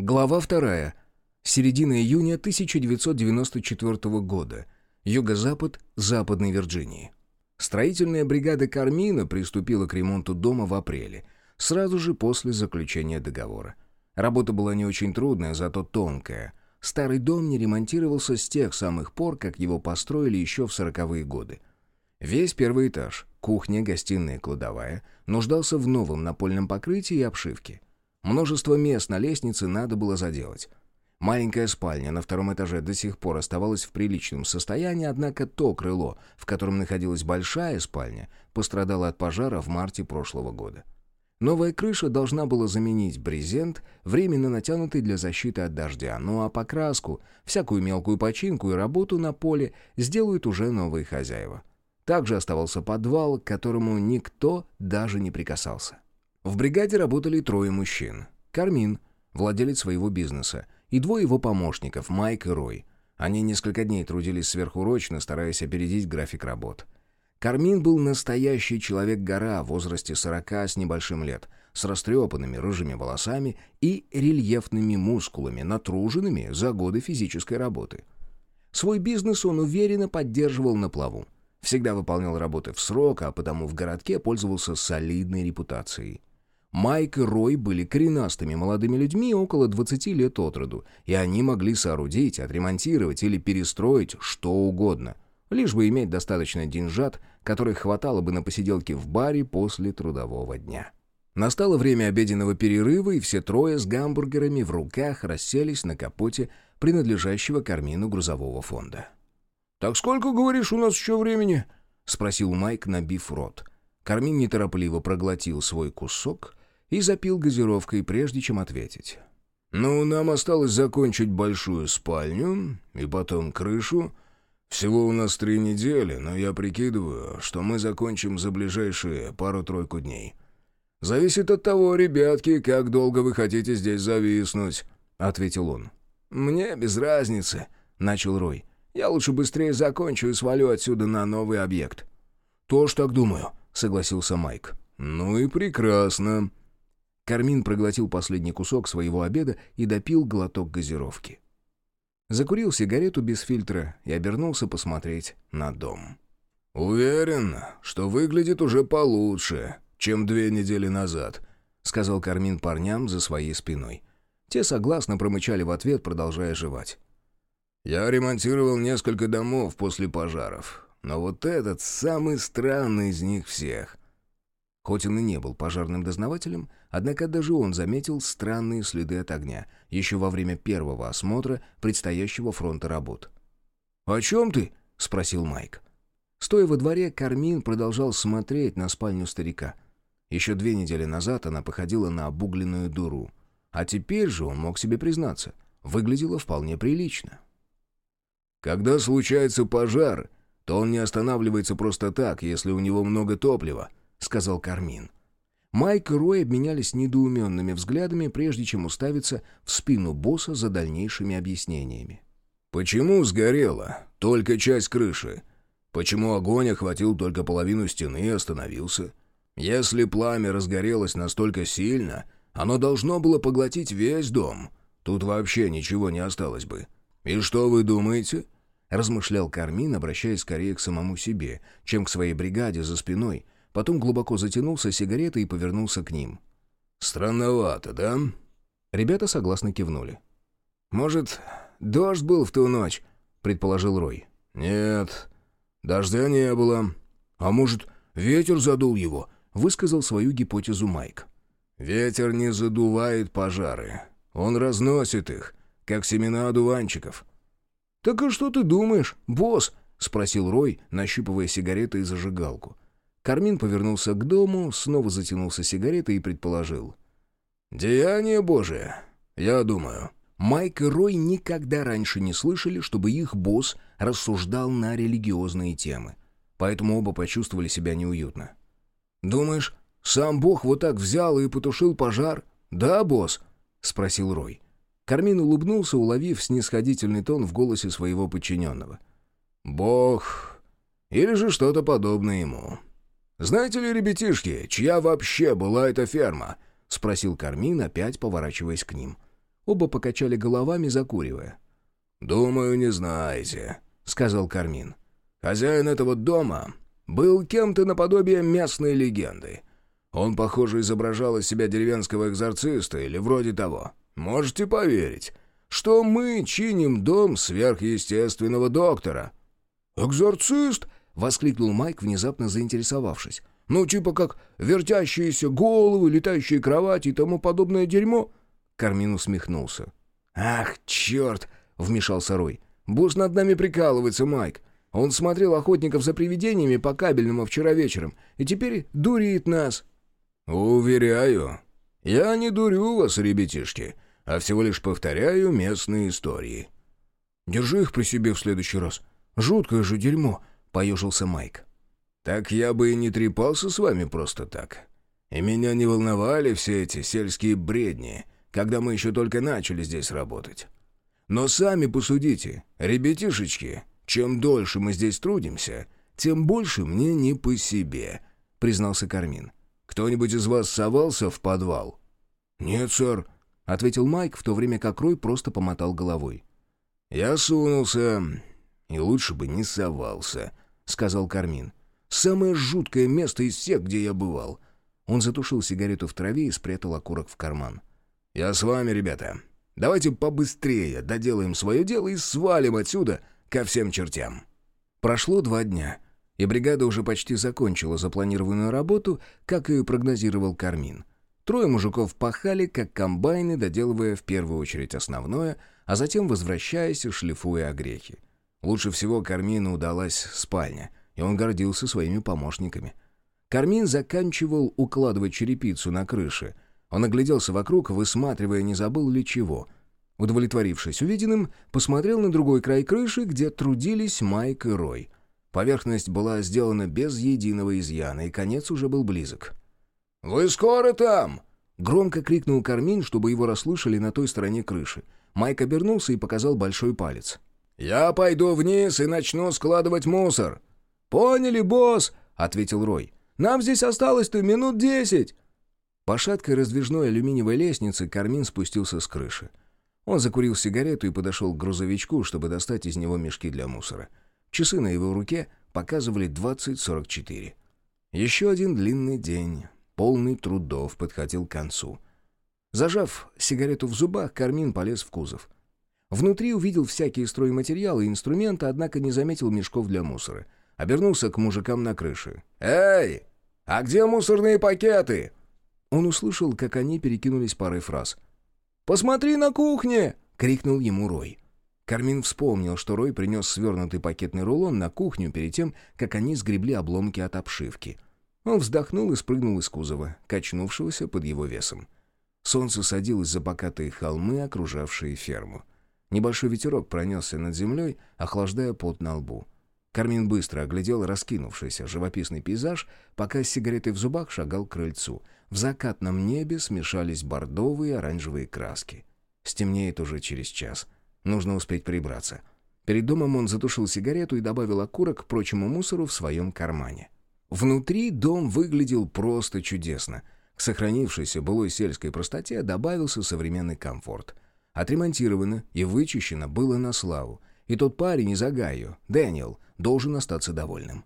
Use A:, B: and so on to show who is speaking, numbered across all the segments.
A: Глава вторая. Середина июня 1994 года. Юго-запад Западной Вирджинии. Строительная бригада Кармина приступила к ремонту дома в апреле, сразу же после заключения договора. Работа была не очень трудная, зато тонкая. Старый дом не ремонтировался с тех самых пор, как его построили еще в сороковые годы. Весь первый этаж, кухня, гостиная, кладовая, нуждался в новом напольном покрытии и обшивке. Множество мест на лестнице надо было заделать. Маленькая спальня на втором этаже до сих пор оставалась в приличном состоянии, однако то крыло, в котором находилась большая спальня, пострадало от пожара в марте прошлого года. Новая крыша должна была заменить брезент, временно натянутый для защиты от дождя, ну а покраску, всякую мелкую починку и работу на поле сделают уже новые хозяева. Также оставался подвал, к которому никто даже не прикасался. В бригаде работали трое мужчин. Кармин, владелец своего бизнеса, и двое его помощников, Майк и Рой. Они несколько дней трудились сверхурочно, стараясь опередить график работ. Кармин был настоящий человек-гора в возрасте сорока с небольшим лет, с растрепанными рыжими волосами и рельефными мускулами, натруженными за годы физической работы. Свой бизнес он уверенно поддерживал на плаву. Всегда выполнял работы в срок, а потому в городке пользовался солидной репутацией. Майк и Рой были коренастыми молодыми людьми около 20 лет от роду, и они могли соорудить, отремонтировать или перестроить что угодно, лишь бы иметь достаточно деньжат, которых хватало бы на посиделки в баре после трудового дня. Настало время обеденного перерыва, и все трое с гамбургерами в руках расселись на капоте принадлежащего Кармину грузового фонда.
B: «Так сколько, говоришь, у нас еще времени?»
A: — спросил Майк, набив рот. Кармин неторопливо проглотил свой кусок и запил газировкой, прежде чем ответить.
B: «Ну, нам осталось закончить большую спальню и потом крышу. Всего у нас три недели, но я прикидываю, что мы закончим за ближайшие пару-тройку дней. Зависит от того, ребятки, как долго вы хотите здесь зависнуть», — ответил он.
A: «Мне без разницы», — начал Рой. «Я лучше быстрее закончу и свалю отсюда на новый объект».
B: «Тоже так думаю», — согласился Майк.
A: «Ну и прекрасно», Кармин проглотил последний кусок своего обеда и допил глоток газировки. Закурил сигарету без фильтра и обернулся посмотреть на дом.
B: «Уверен, что выглядит уже получше, чем две недели назад», сказал Кармин парням за своей спиной.
A: Те согласно промычали в ответ, продолжая жевать.
B: «Я ремонтировал несколько домов после пожаров, но вот этот самый странный из них всех.
A: Хоть он и не был пожарным дознавателем, однако даже он заметил странные следы от огня еще во время первого осмотра предстоящего фронта работ.
B: «О чем ты?» — спросил Майк.
A: Стоя во дворе, Кармин продолжал смотреть на спальню старика. Еще две недели назад она походила на обугленную дуру. А теперь же он мог себе признаться. Выглядела вполне прилично.
B: «Когда случается пожар, то он не останавливается просто так, если у него много топлива», — сказал Кармин.
A: Майк и Рой обменялись недоуменными взглядами, прежде чем уставиться в спину босса за дальнейшими объяснениями.
B: «Почему сгорела только часть крыши? Почему огонь охватил только половину стены и остановился? Если пламя разгорелось настолько сильно, оно должно было поглотить весь дом. Тут вообще ничего не осталось бы. И что вы думаете?»
A: Размышлял Кармин, обращаясь скорее к самому себе, чем к своей бригаде за спиной — Потом глубоко затянулся сигаретой и повернулся к ним.
B: «Странновато, да?»
A: Ребята согласно кивнули.
B: «Может, дождь был в ту ночь?» — предположил Рой. «Нет, дождя не было. А может, ветер задул его?» — высказал свою гипотезу Майк. «Ветер не задувает пожары. Он разносит их, как семена одуванчиков».
A: «Так и что ты думаешь, босс?» — спросил Рой, нащупывая сигареты и зажигалку. Кармин повернулся к дому, снова затянулся сигаретой и предположил.
B: «Деяние Божие, я думаю».
A: Майк и Рой никогда раньше не слышали, чтобы их босс рассуждал на религиозные темы. Поэтому оба почувствовали себя неуютно.
B: «Думаешь, сам Бог вот так взял и потушил пожар? Да, босс?» — спросил Рой.
A: Кармин улыбнулся, уловив снисходительный тон в голосе своего подчиненного.
B: «Бог или же что-то подобное ему. «Знаете ли, ребятишки, чья вообще была эта ферма?» — спросил Кармин, опять поворачиваясь к ним.
A: Оба покачали головами, закуривая.
B: «Думаю, не знаете», — сказал Кармин. «Хозяин этого дома был кем-то наподобие местной легенды. Он, похоже, изображал из себя деревенского экзорциста или вроде того. Можете поверить, что мы чиним дом сверхъестественного доктора».
A: «Экзорцист?» — воскликнул Майк, внезапно заинтересовавшись. «Ну, типа как вертящиеся головы, летающие кровати и тому подобное дерьмо?» Кармин усмехнулся.
B: «Ах, черт!» — вмешался Рой. «Босс над нами прикалывается, Майк. Он смотрел охотников за привидениями по кабельному вчера вечером и теперь дурит нас». «Уверяю, я не дурю вас, ребятишки, а всего лишь повторяю местные истории».
A: «Держи их при себе в следующий раз. Жуткое же дерьмо», — поежился Майк.
B: «Так я бы и не трепался с вами просто так. И меня не волновали все эти сельские бредни, когда мы еще только начали здесь работать. Но сами посудите, ребятишечки, чем дольше мы здесь трудимся, тем больше мне не по себе», — признался Кармин. «Кто-нибудь из вас совался в подвал?»
A: «Нет, сэр», — ответил Майк, в то время как Рой просто помотал головой.
B: «Я сунулся, и лучше бы не совался», — сказал Кармин. «Самое жуткое место из всех, где я бывал».
A: Он затушил сигарету в траве и спрятал окурок в карман.
B: «Я с вами, ребята. Давайте побыстрее доделаем свое дело и свалим отсюда ко всем чертям».
A: Прошло два дня, и бригада уже почти закончила запланированную работу, как и прогнозировал Кармин. Трое мужиков пахали, как комбайны, доделывая в первую очередь основное, а затем возвращаясь и шлифуя огрехи. Лучше всего Кармину удалась спальня, и он гордился своими помощниками. Кармин заканчивал укладывать черепицу на крыше. Он огляделся вокруг, высматривая, не забыл ли чего. Удовлетворившись увиденным, посмотрел на другой край крыши, где трудились Майк и Рой. Поверхность была сделана без единого изъяна, и конец уже был близок.
B: «Вы скоро там?»
A: — громко крикнул Кармин, чтобы его расслышали на той стороне крыши. Майк обернулся и показал большой палец.
B: «Я пойду вниз и начну складывать мусор».
A: «Поняли, босс», — ответил Рой. «Нам здесь осталось-то минут десять». По шаткой раздвижной алюминиевой лестнице Кармин спустился с крыши. Он закурил сигарету и подошел к грузовичку, чтобы достать из него мешки для мусора. Часы на его руке показывали 20.44. Еще один длинный день, полный трудов, подходил к концу. Зажав сигарету в зубах, Кармин полез в кузов. Внутри увидел всякие стройматериалы и инструменты, однако не заметил мешков для мусора. Обернулся к мужикам на крыше.
B: «Эй, а где мусорные пакеты?»
A: Он услышал, как они перекинулись парой фраз. «Посмотри на кухне!» — крикнул ему Рой. Кармин вспомнил, что Рой принес свернутый пакетный рулон на кухню перед тем, как они сгребли обломки от обшивки. Он вздохнул и спрыгнул из кузова, качнувшегося под его весом. Солнце садилось за покатые холмы, окружавшие ферму. Небольшой ветерок пронесся над землей, охлаждая пот на лбу. Кармин быстро оглядел раскинувшийся живописный пейзаж, пока с сигаретой в зубах шагал к крыльцу. В закатном небе смешались бордовые и оранжевые краски. Стемнеет уже через час. Нужно успеть прибраться. Перед домом он затушил сигарету и добавил окурок к прочему мусору в своем кармане. Внутри дом выглядел просто чудесно. К сохранившейся былой сельской простоте добавился современный комфорт — Отремонтировано и вычищено было на славу. И тот парень из Агаю, Дэниел, должен остаться довольным.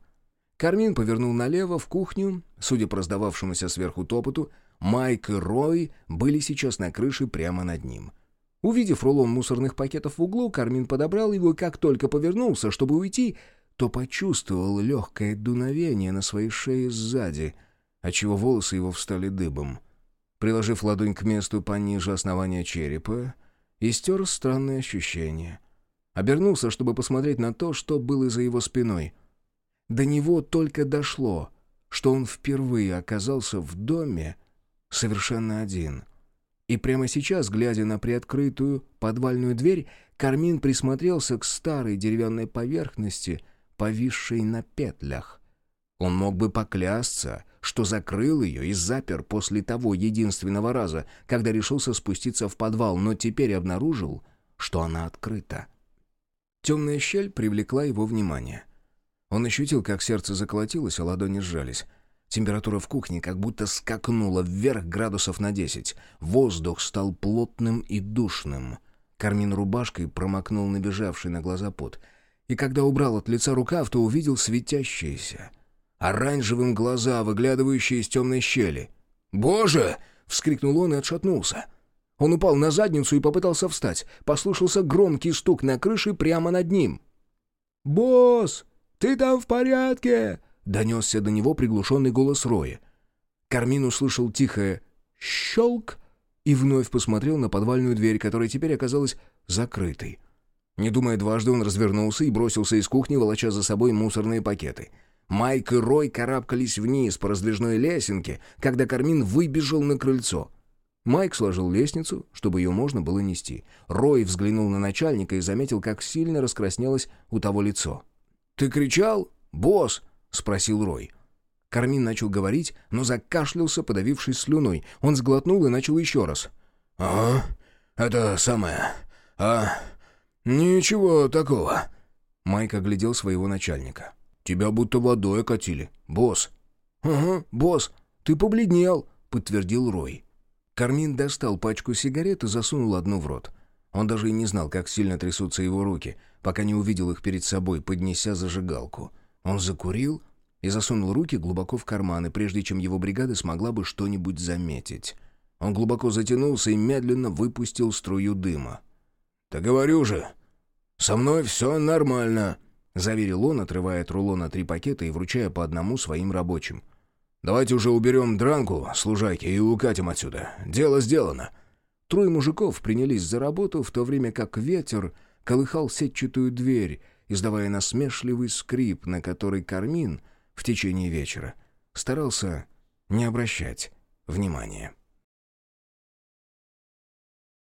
A: Кармин повернул налево, в кухню. Судя по раздававшемуся сверху топоту, Майк и Рой были сейчас на крыше прямо над ним. Увидев рулон мусорных пакетов в углу, Кармин подобрал его и как только повернулся, чтобы уйти, то почувствовал легкое дуновение на своей шее сзади, отчего волосы его встали дыбом. Приложив ладонь к месту пониже основания черепа, и стер странные ощущения. Обернулся, чтобы посмотреть на то, что было за его спиной. До него только дошло, что он впервые оказался в доме совершенно один. И прямо сейчас, глядя на приоткрытую подвальную дверь, Кармин присмотрелся к старой деревянной поверхности, повисшей на петлях. Он мог бы поклясться, что закрыл ее и запер после того единственного раза, когда решился спуститься в подвал, но теперь обнаружил, что она открыта. Темная щель привлекла его внимание. Он ощутил, как сердце заколотилось, а ладони сжались. Температура в кухне как будто скакнула вверх градусов на 10. Воздух стал плотным и душным. Кармин рубашкой промокнул набежавший на глаза пот. И когда убрал от лица рукав, то увидел светящиеся, оранжевым глаза, выглядывающие из темной щели. «Боже!» — вскрикнул он и отшатнулся. Он упал на задницу и попытался встать. Послышался громкий стук на крыше прямо над ним. «Босс, ты там в порядке?» — донесся до него приглушенный голос Роя. Кармин услышал тихое «щелк» и вновь посмотрел на подвальную дверь, которая теперь оказалась закрытой. Не думая дважды, он развернулся и бросился из кухни, волоча за собой мусорные пакеты. Майк и Рой карабкались вниз по раздвижной лесенке, когда Кармин выбежал на крыльцо. Майк сложил лестницу, чтобы ее можно было нести. Рой взглянул на начальника и заметил, как сильно раскраснелось у того лицо. «Ты кричал? Босс!» — спросил Рой. Кармин начал говорить, но закашлялся, подавившись слюной. Он сглотнул и начал еще раз. «Ага, это самое. А, ничего такого». Майк оглядел своего начальника. «Тебя будто водой окатили, босс». «Ага, босс, ты побледнел», — подтвердил Рой. Кармин достал пачку сигарет и засунул одну в рот. Он даже и не знал, как сильно трясутся его руки, пока не увидел их перед собой, поднеся зажигалку. Он закурил и засунул руки глубоко в карманы, прежде чем его бригада смогла бы что-нибудь заметить. Он глубоко затянулся и медленно выпустил струю дыма. «Да говорю же, со мной все нормально», — заверил он, отрывая от рулона три пакета и вручая по одному своим рабочим. Давайте уже уберем дранку с и укатим отсюда. Дело сделано». Трое мужиков принялись за работу, в то время как ветер колыхал сетчатую дверь, издавая насмешливый скрип, на который Кармин в течение вечера старался не обращать внимания.